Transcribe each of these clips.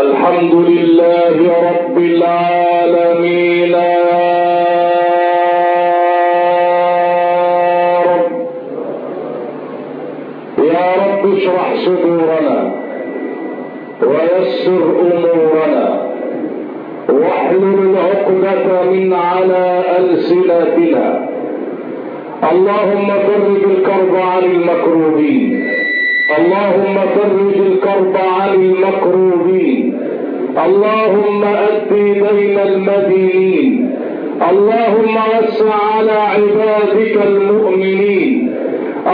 الحمد لله رب العالمين. يا رب اشرح صدورنا ويسر أمورنا واحلل العقدة من على ألسنتنا. اللهم فرج الكرب عن المكروبين. اللهم فرج الكرب عن المكروبين. اللهم أدي دين المدينين. اللهم وسع على عبادك المؤمنين.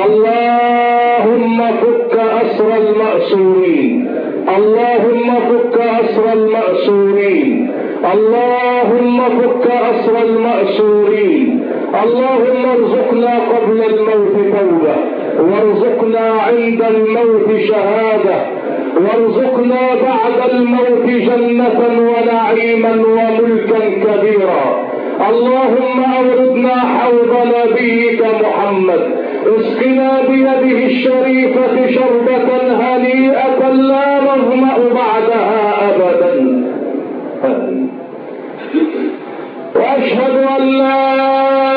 اللهم فك أسر المأسورين. اللهم فك أسر المأسورين. اللهم فك أسر المأسورين. اللهم ارزقنا قبل الموت توبة. وارزقنا عند الموت شهادة. وارزقنا بعد الموت جنة ونعيما وملكا كبيرا. اللهم أوردنا حوض نبيك محمد. اسقنا بيده الشريفة شربة هنيئة لا نظمأ بعدها أبدا. وأشهد أن لا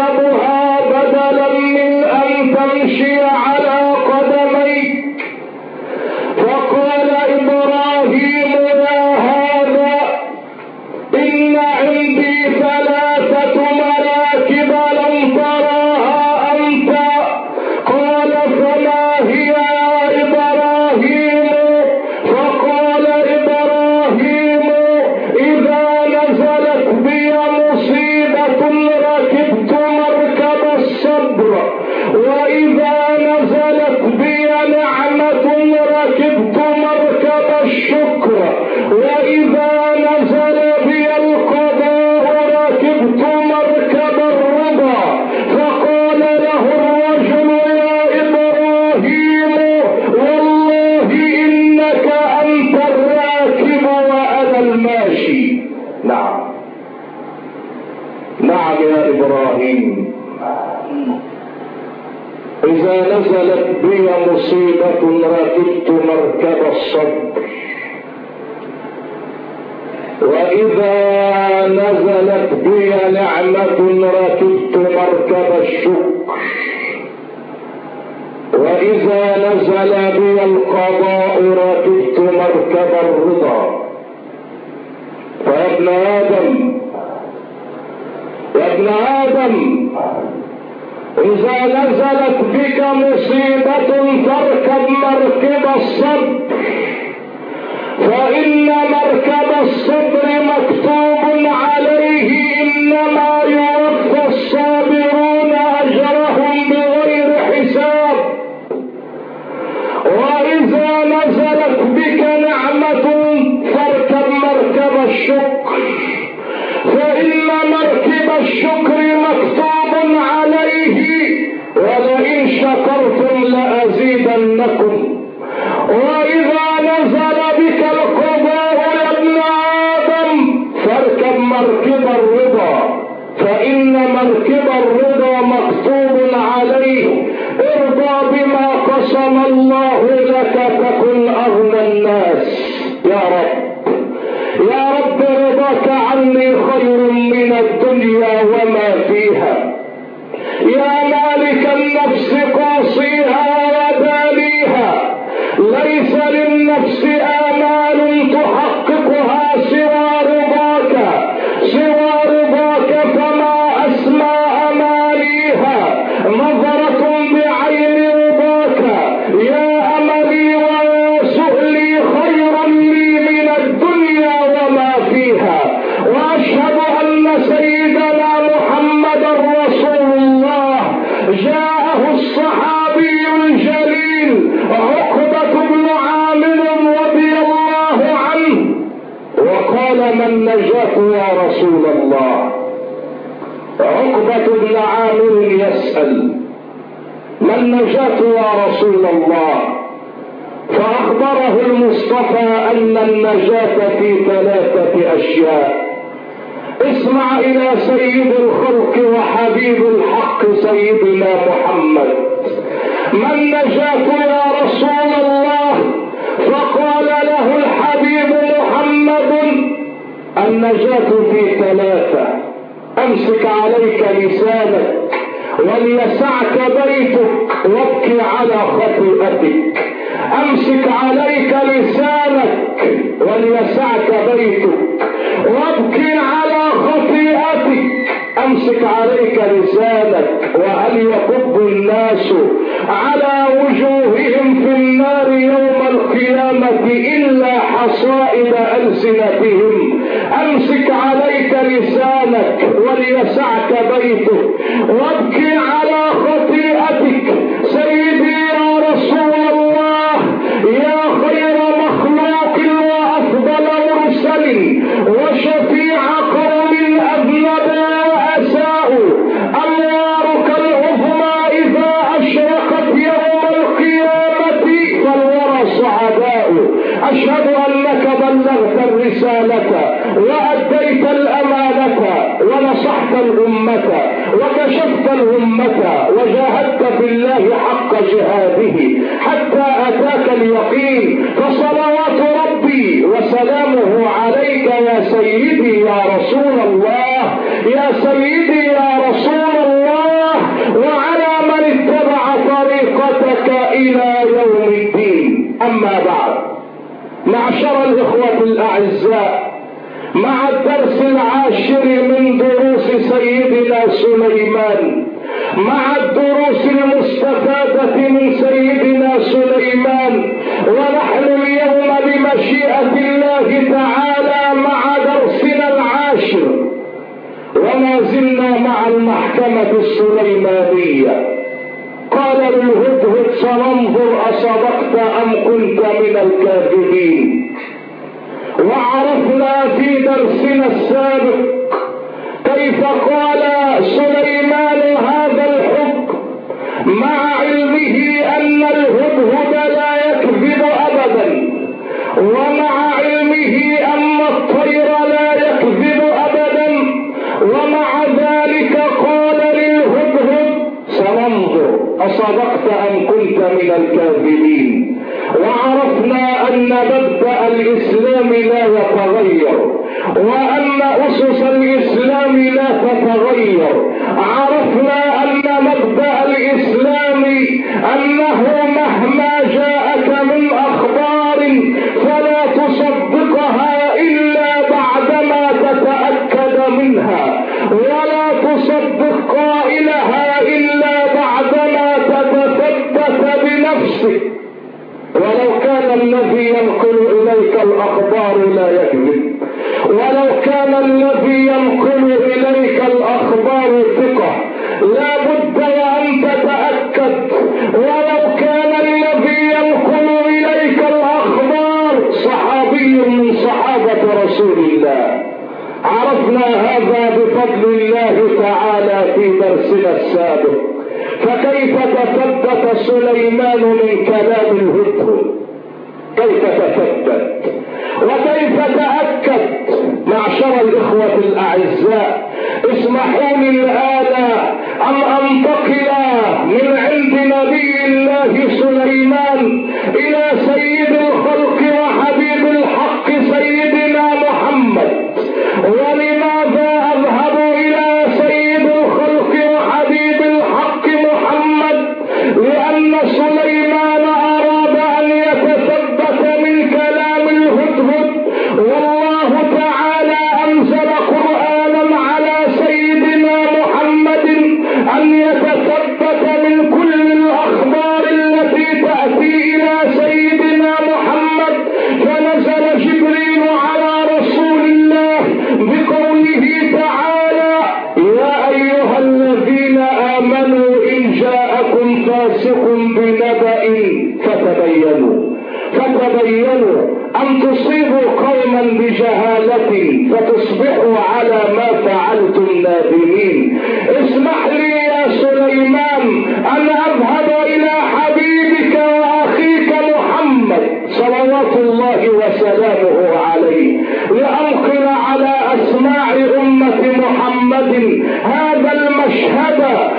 تركبها بدلا من ان تمشي على نزل بي القضاء ركبت مركب الرضا. فيا ابن آدم يا ابن آدم إذا نزلت بك مصيبة فاركب مركب الصبر. فإن مركب الصبر مكتوب يا رب رضاك عني خير من الدنيا وما فيها. يا مالك النفس قاصيها ودانيها ليس للنفس آمال تحققها رسول الله. فأخبره المصطفى أن النجاة في ثلاثة أشياء. اسمع إلى سيد الخلق وحبيب الحق سيدنا محمد. ما النجاة يا رسول الله؟ فقال له الحبيب محمد النجاة في ثلاثة. أمسك عليك لسانك. وليسعك بيتك وابكي على خطيئتك أمسك عليك لسانك وليسعك بيتك وابكي على أمسك عليك لسانك وهل يكب الناس على وجوههم في النار يوم القيامة إلا حصائد ألسنتهم؟ أمسك عليك لسانك وليسعك بيتك وابكي على خطيئتك. سيدي يا رسول الله يا خير مخلوق وأفضل مرسل وشفيع سعداء أشهد انك بلغت الرسالة وأديت الأمانة ونصحت الأمة وكشفت الأمة وجاهدت في الله حق جهاده حتى أتاك اليقين. فصلوات ربي وسلامه عليك يا سيدي يا رسول الله. يا سيدي يا رسول طريقتك إلى يوم الدين. أما بعد. معشر الإخوة الأعزاء مع الدرس العاشر من دروس سيدنا سليمان مع الدروس المستفادة من سيدنا سليمان ونحن اليوم بمشيئة الله تعالى مع درسنا العاشر. وما زلنا مع المحكمة السليمانية. قال للهدهد سننظر أصدقت أم كنت من الكاذبين. وعرفنا في درسنا السابق كيف قال اصدقت ام كنت من الكاذبين. وعرفنا أن مبدأ الإسلام لا يتغير وأن أسس الإسلام لا تتغير. عرفنا أن مبدأ الإسلام أنه مهما اليك الاخبار لا يكذب. ولو كان الذي ينقل إليك الأخبار ثقة لا بد وان تتأكد. ولو كان الذي ينقل إليك الأخبار صحابي من صحابة رسول الله. عرفنا هذا بفضل الله تعالى في درسنا السابق. فكيف تثبت سليمان من كلام الهدهد؟ كيف تثبت وكيف تأكد؟ معشر الإخوة الأعزاء اسمحوا لي الآن أن أنتقل من عند نبي الله سليمان إلى سيد الخلق فتبينوا أن تصيبوا قوما بجهالة فتصبحوا على ما فعلتم نادمين. اسمح لي يا سليمان أن أذهب إلى حبيبك وأخيك محمد صلوات الله وسلامه عليه لانقل على أسماع أمة محمد هذا المشهد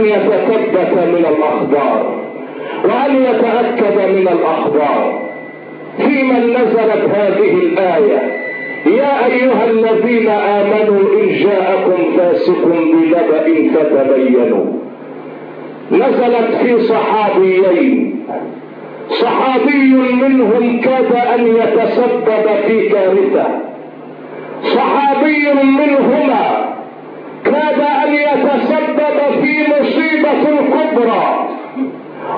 ان يتثبت من الأخبار وان يتأكد من الأخبار في من نزلت هذه الآية؟ يا أيها الذين آمنوا ان جاءكم فاسق بنبأ فتبينوا. نزلت في صحابيين. صحابي منهم كاد أن يتسبب في كارثة. صحابي منهما كاد أن يتسبب في مصيبة كبرى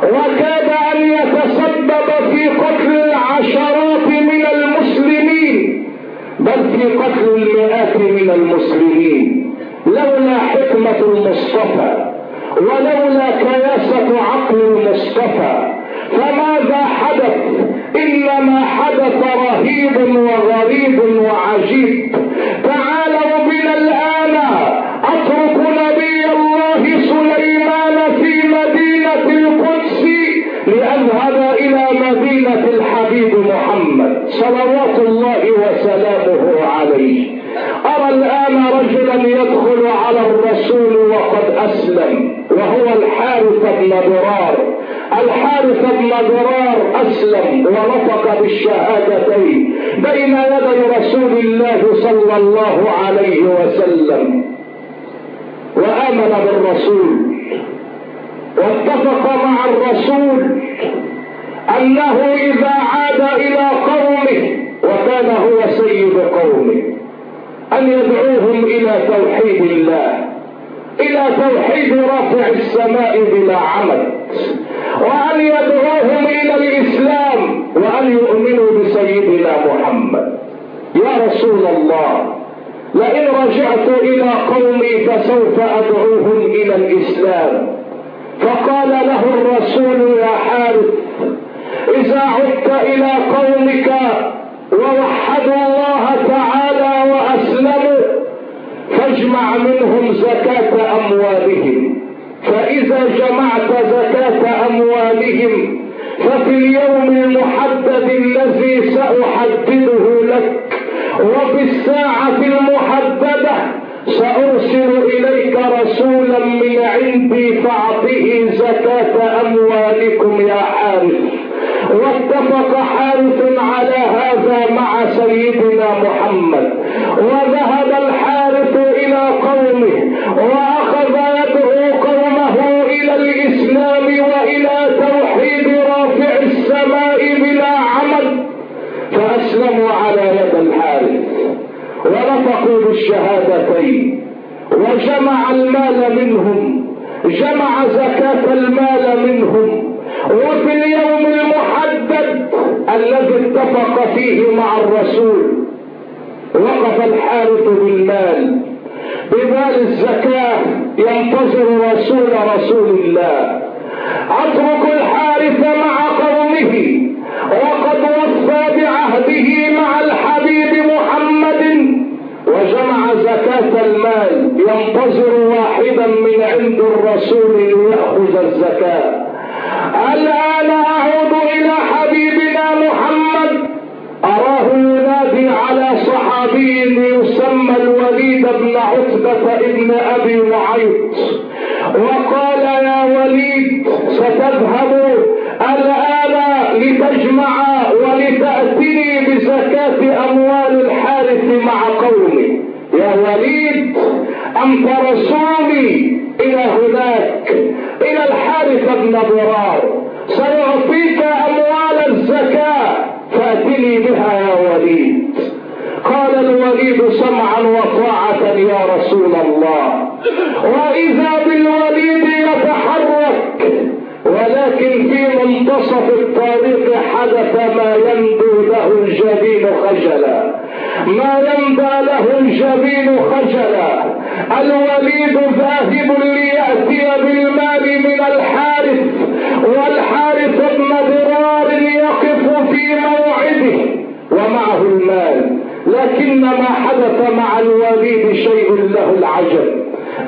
وكاد أن يتسبب في قتل العشرات من المسلمين بل في قتل المئات من المسلمين. لولا حكمة المصطفى ولولا كياسه عقل المصطفى فماذا حدث؟ إنما حدث رهيب وغريب وعجيب. تعالوا بنا الآن مدينه الحبيب محمد صلوات الله وسلامه عليه. أرى الآن رجلا يدخل على الرسول وقد أسلم وهو الحارث بن ضرار. الحارث بن ضرار أسلم ونطق بالشهادتين بين يدي رسول الله صلى الله عليه وسلم. وآمن بالرسول واتفق مع الرسول أنه إذا عاد إلى قومه وكان هو سيد قومه. أن يدعوهم إلى توحيد الله إلى توحيد رافع السماء بلا عمد وأن يدعوهم إلى الإسلام وأن يؤمنوا بسيدنا محمد. يا رسول الله لئن رجعت إلى قومي فسوف أدعوهم إلى الإسلام. فقال له الرسول يا حارث إذا عدت إلى قومك ووحدوا الله تعالى وأسلموا فاجمع منهم زكاة أموالهم. فإذا جمعت زكاة أموالهم ففي اليوم المحدد الذي سأحدده لك وفي الساعة المحددة سأرسل إليك رسولا من عندي فأعطه زكاة أموالكم يا واتفق حارث على هذا مع سيدنا محمد. وذهب الحارث إلى قومه وأخذ يدعو قومه إلى الإسلام وإلى توحيد رافع السماء بلا عمل فأسلموا على يد الحارث ونطقوا بالشهادتين وجمع المال منهم جمع زكاة المال منهم. وفي اليوم الذي اتفق فيه مع الرسول. وقف الحارث بالمال. بمال الزكاة ينتظر رسول رسول الله. أترك الحارث مع قومه. وقد وفى بعهده مع الحبيب محمد. وجمع زكاة المال. ينتظر واحدا من عند الرسول ليأخذ الزكاة. الآن أعود إلى حبيبنا محمد أراه ينادي على صحابي يسمى الوليد بن عتبة ابن أبي معيط وقال يا وليد ستذهب الآن لتجمع ولتأتني بزكاة أموال الحارث مع قومي. يا وليد أنت رسولي. إلى هناك إلى الحارث بن ضرار. سيعطيك الزكاة فأتني بها يا وليد. قال الوليد سمعا وطاعة يا رسول الله. وإذا بالوليد يتحرك ولكن في منتصف الطريق حدث ما ينبو له الجبين خجلا. ما ينبى له الجبين خجلا. الوليد ذاهب ليأتي والحارث ابن ضرار يقف في موعده ومعه المال لكن ما حدث مع الوليد شيء له العجب.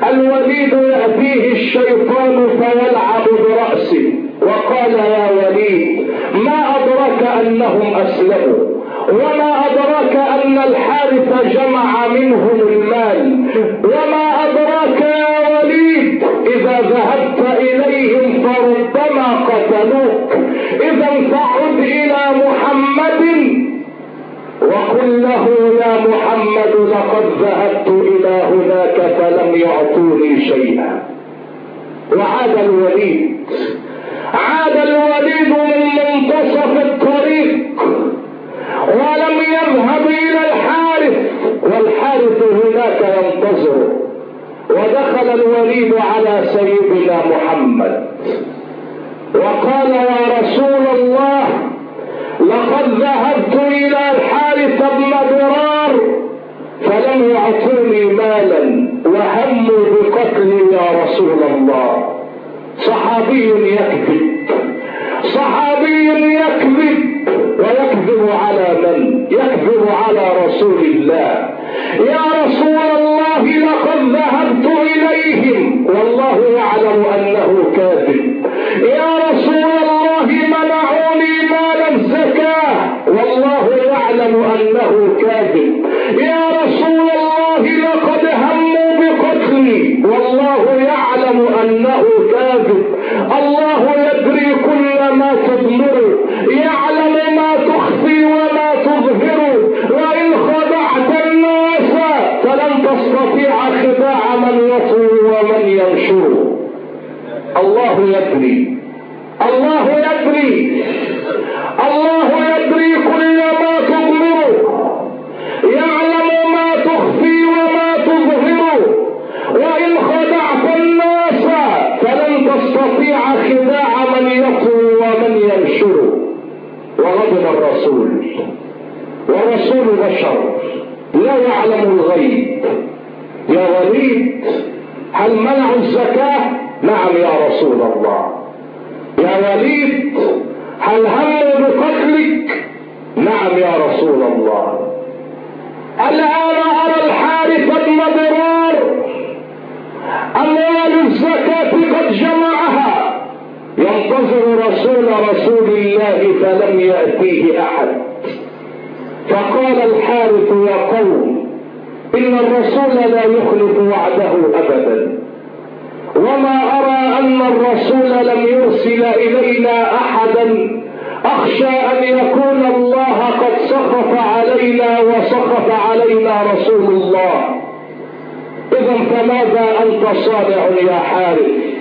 الوليد يأتيه الشيطان فيلعب برأسه وقال يا وليد ما أدرك أنهم أسلموا؟ وما أدراك أن الحارث جمع منهم المال؟ وما أدراك إذا ذهبت إليهم فربما قتلوك. إذا فعد إلى محمد وقل له يا محمد لقد ذهبت إلى هناك فلم يعطوني شيئا. وعاد الوليد. عاد الوليد من منتصف الطريق ولم يذهب إلى الحارث. والحارث هناك ودخل الوليد على سيدنا محمد. وقال يا رسول الله لقد ذهبت إلى الحارث بن ضرار فلم يعطوني مالا وهموا بقتلي يا رسول الله. صحابي يكذب صحابي يكذب. والله يعلم أنه كاذب. الله يدري كل ما تضمر يعلم ما تخفي وما تظهر. وإن خدعت الناس فلن تستطيع خداع من يطوي ومن ينشر الله يدري. الزكاة نعم يا رسول الله. يا وليد هل هموا بقتلك نعم يا رسول الله. الآن أرى الحارث بن ضرار أموال الزكاة قد جمعها. ينتظر رسول رسول الله فلم يأتيه أحد. فقال الحارث يا قوم إن الرسول لا يخلف وعده أبدا. وما أرى أن الرسول لم يرسل إلينا أحدا. أخشى أن يكون الله قد سخط علينا وسخط علينا رسول الله. إذا فماذا أنت صانع يا حارث؟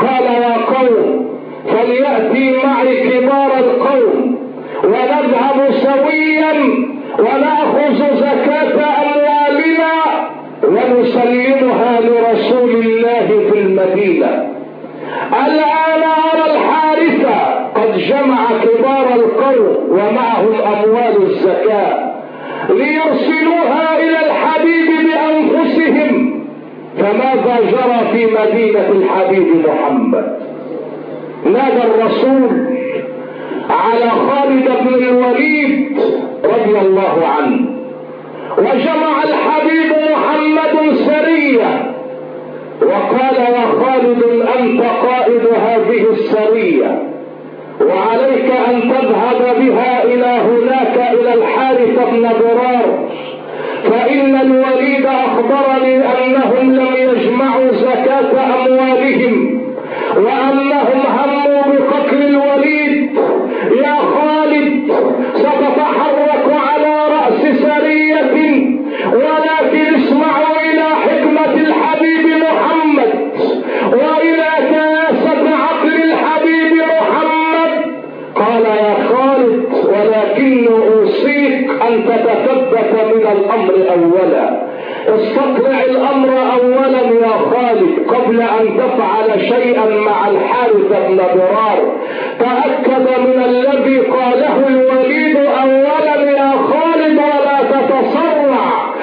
قال يا قوم فليأتي معي كبار القوم ونذهب سويا ونأخذ زكاة أموالنا ونسلمها لرسول الله في المدينة. الآن أرى الحارثة قد جمع كبار القوم ومعهم أموال الزكاة ليرسلوها إلى الحبيب بأنفسهم. فماذا جرى في مدينة الحبيب محمد؟ نادى الرسول على خالد بن الوليد رضي الله عنه. وجمع الحبيب محمد سرية. وقال يا خالد أنت قائد هذه السرية. وعليك أن تذهب بها إلى هناك إلى الحارث بن ضرار فإن الوليد أخبرني أنهم لم يجمعوا زكاة أموالهم. وأنهم هموا بقتل الوليد. يا خالد ستتحرك سرية ولكن اسمعوا إلى حكمة الحبيب محمد وإلى كياسة عقل الحبيب محمد. قال يا خالد ولكن أوصيك أن تتثبت من الأمر أولا. استطلع الأمر اولا يا خالد قبل أن تفعل شيئا مع الحارث بن ضرار. تأكد من الذي قاله الوليد اولا يا خالد ولا تتسرع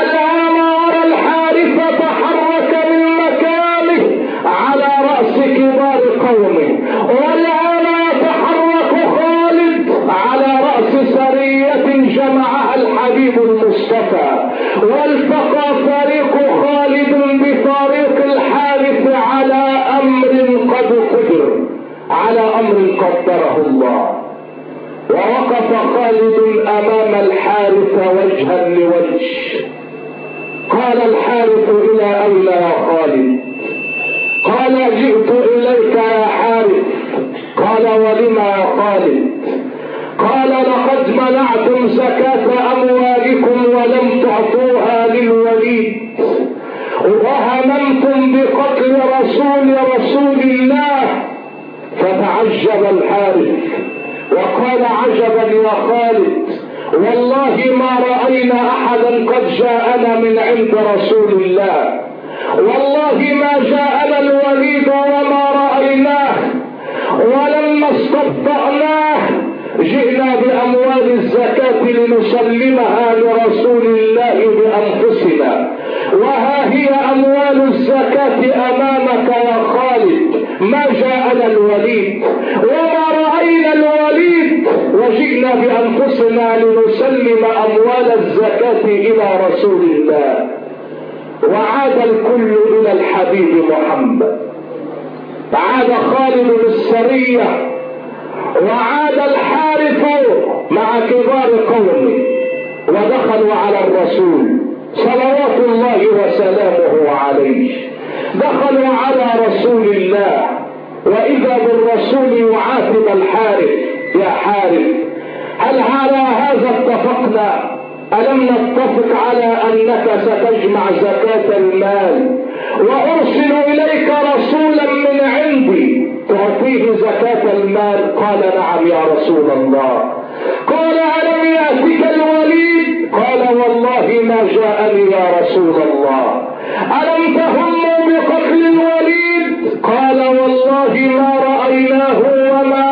الآن أرى الحارث تحرك من مكانه على رأس كبار قومه. والآن يتحرك خالد على رأس سرية جمعها الحبيب المصطفى. والتقى فريق خالد بفريق الحارث على أمر قد قدر على أمر قدره الله. ووقف خالد أمام الحارث وجها لوجه. قال الحارث إلى اين يا خالد. قال جئت إليك يا حارث. قال ولما يا خالد؟ قال لقد منعتم زكاة أموالكم ولم تعطوها للوليد. وهممتم بقتل رسول رسول الله فتعجب الحارث. وقال عجبا يا خالد والله ما رأينا أحدا قد جاءنا من عند رسول الله. والله ما جاءنا الوليد وما رأيناه ولما استبطأناه جئنا بأموال الزكاة لنسلمها لرسول الله بأنفسنا. وها هي أموال الزكاة أمامك يا خالد. ما جاءنا الوليد. وما رأينا الوليد. وجئنا بأنفسنا لنسلم أموال الزكاة إلى رسول الله. وعاد الكل إلى الحبيب محمد. عاد خالد بالسرية وعاد الحارث مع كبار قومه ودخلوا على الرسول صلوات الله وسلامه عليه. دخلوا على رسول الله. وإذا بالرسول يعاتب الحارث يا حارث هل على هذا اتفقنا؟ ألم نتفق على أنك ستجمع زكاة المال وأرسل إليك رسولا من عندي تعطيه زكاة المال. قال نعم يا رسول الله. قال ألم يأتك الوليد؟ قال والله ما جاءني يا رسول الله. ألم تهموا بقتل الوليد؟ قال والله ما رأيناه وما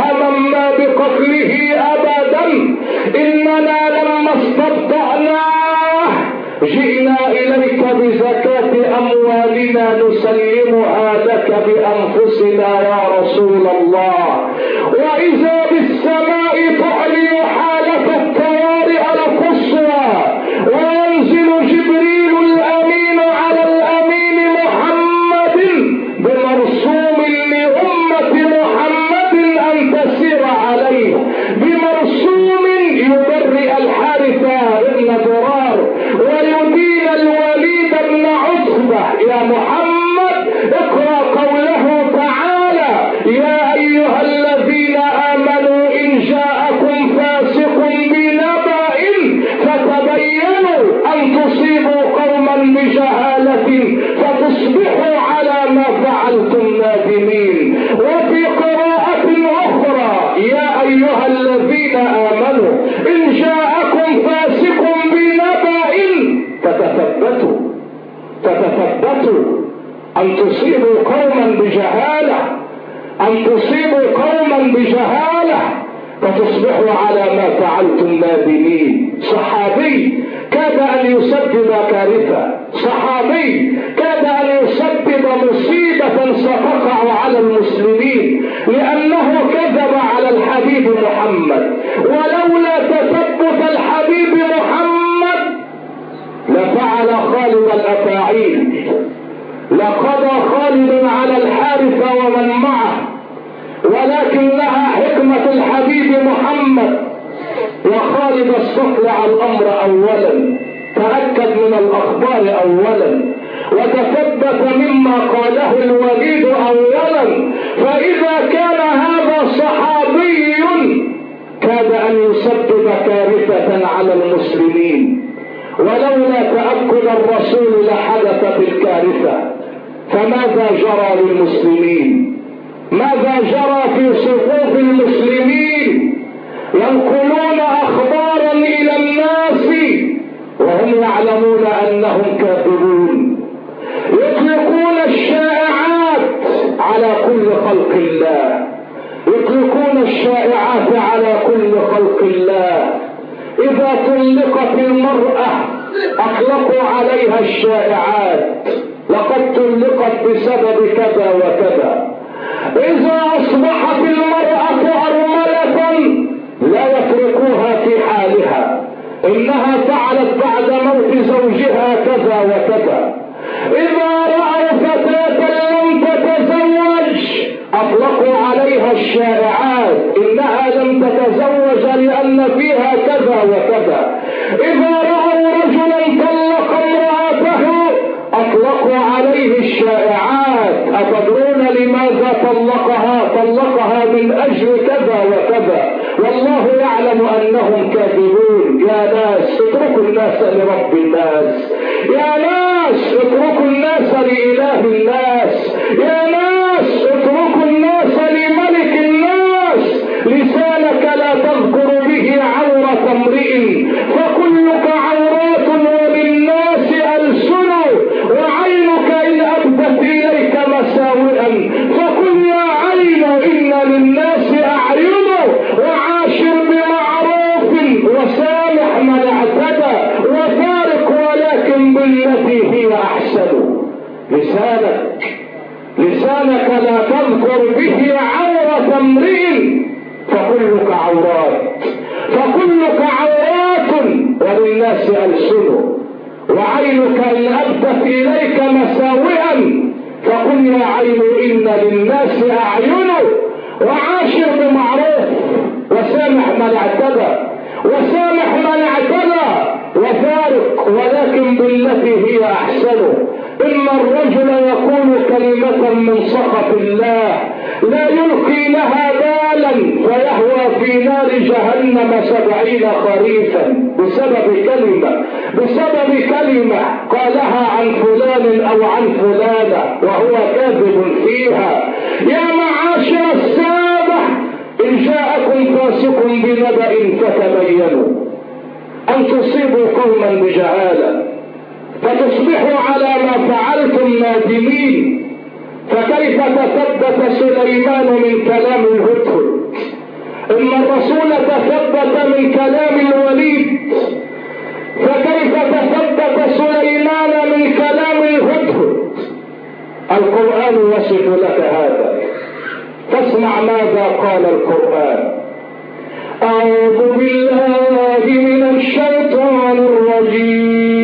هممنا بقتله أبدا. إننا لما استبطأناه جئنا إليك بزكاة أموالنا نسلمها لك بأنفسنا يا رسول الله. وإذا خالد على الحارث ومن معه. ولكنها حكمة الحبيب محمد. وخالد استطلع الأمر أولا. تأكد من الأخبار أولا. وتثبت مما قاله الوليد أولا. فإذا كان هذا صحابي كاد أن يسبب كارثة على المسلمين. ولولا تأكد الرسول لحدثت الكارثة. فماذا جرى للمسلمين؟ ماذا جرى في صفوف المسلمين؟ ينقلون أخبارا إلى الناس وهم يعلمون أنهم كاذبون. يطلقون الشائعات على كل خلق الله. يطلقون الشائعات على كل خلق الله. إذا طلقت المرأة أطلقوا عليها الشائعات. لقد طلقت بسبب كذا وكذا. إذا أصبحت المرأة ارملة لا يتركوها في حالها. إنها فعلت بعد موت زوجها كذا وكذا. إذا رأوا فتاة لم تتزوج أطلقوا عليها الشائعات إنها لم تتزوج لأن فيها كذا وكذا. إذا رأوا رجلا عليه الشائعات أتدرون لماذا طلقها؟ طلقها من أجل كذا وكذا. والله يعلم أنهم كاذبون. يا ناس اتركوا الناس لرب الناس. يا ناس اتركوا الناس لإله الناس. يا ناس اتركوا الناس لملك الناس. لسانك لا تذكر به عورة امرئ. فكلك لسانك. لسانك لا تذكر به عورة امرئ فكلك عورات. فكلك عورات وللناس ألسن. وعينك إن أبدت إليك مساوئا فقل يا عين إن للناس أعين. وعاشر بمعروف وسامح من اعتدى. وسامح من اعتدى. وفارق ولكن بالتي هي أحسن. إن الرجل يقول كلمة من سخط الله لا يلقي لها بالا فيهوى في نار جهنم سبعين خريفا. بسبب كلمة بسبب كلمة قالها عن فلان أو عن فلانة وهو كاذب فيها. يا معاشر السادة إن جاءكم فاسق بنبأ فتبينوا أن تصيبوا قوما بجهالة. فتصبحوا على ما فعلتم نادمين. فكيف تثبت سليمان من كلام الهدهد؟ إن الرسول تثبت من كلام الوليد. فكيف تثبت سليمان من كلام الهدهد؟ القرآن يصف لك هذا. فاسمع ماذا قال القرآن. أعوذ بالله من الشيطان الرجيم.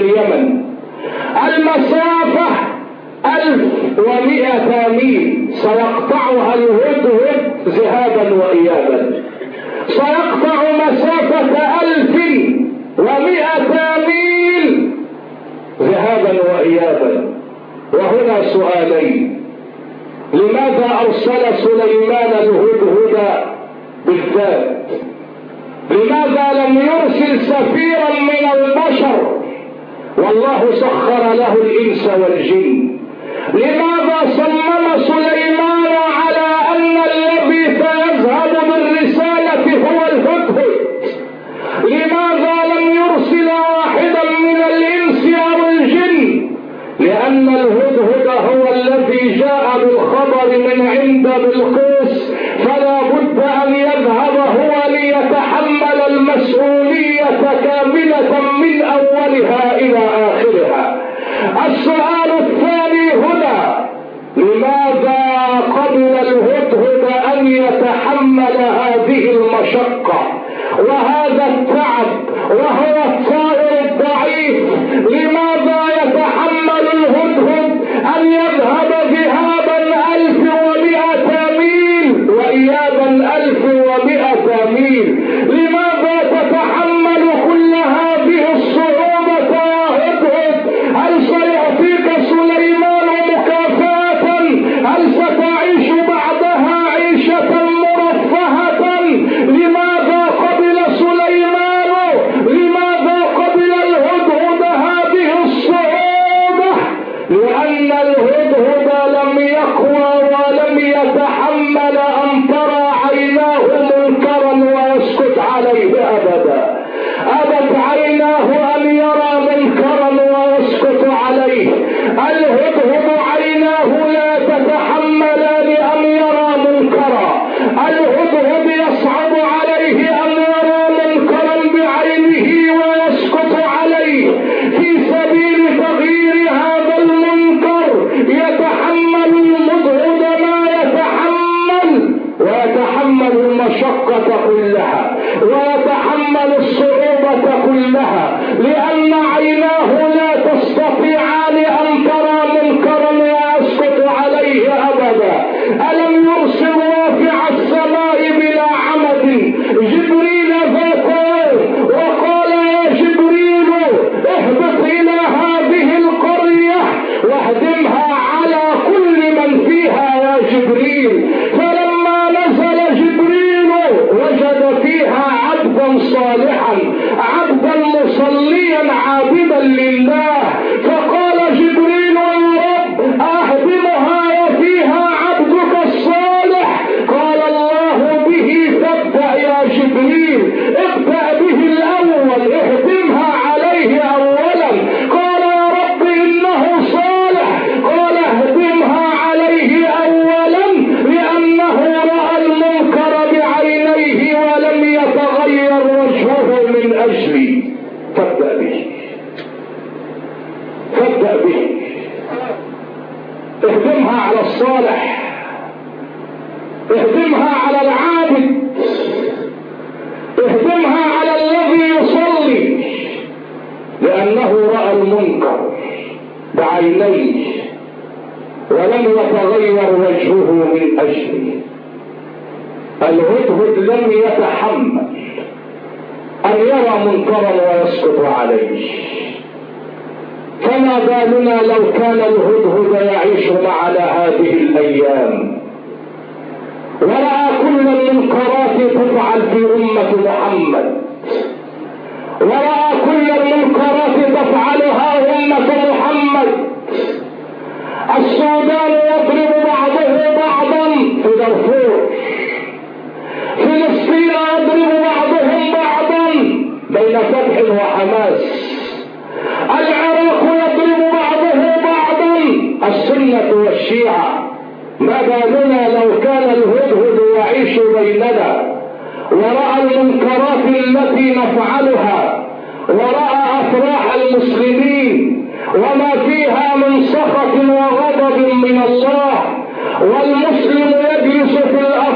اليمن. المسافة ألف ومئة ميل. سيقطعها الهدهد ذهابا وإيابا. سيقطع مسافة ألف ومئة ميل ذهابا وإيابا. وهنا سؤالين. لماذا أرسل سليمان الهدهد بالذات؟ لماذا لم يرسل سفيرا من البشر؟ والله سخر له الإنس والجن. لماذا صمم سليمان على أن الذي سيذهب بالرسالة هو الهدهد لماذا لم يرسل واحدا من الإنس أو الجن؟ لأن الهدهد هو الذي جاء بالخبر من عند بلقيس فلا بد أن يذهب هو ليتحمل المسؤولية كاملة من أولها إلى آخرها. السؤال الثاني هنا لماذا قبل الهدهد أن يتحمل هذه المشقة؟ وهذا التعب وهو منكرا ويسقط عليه. فما بالنا لو كان الهدهد يعيش معنا هذه الأيام؟ ورأى كل المنكرات تفعل في أمة محمد. ورأى كل المنكرات تفعلها أمة محمد. السودان يضرب بعضه بعضا في دارفور. فلسطين يضرب بين فتح وحماس. العراق يضرب بعضه بعضا. السنة والشيعة. ما بالنا لو كان الهدهد يعيش بيننا؟ ورأى المنكرات التي نفعلها. ورأى أفراح المسلمين. وما فيها من سخط وغضب من الله. والمسلم يجلس في الأرض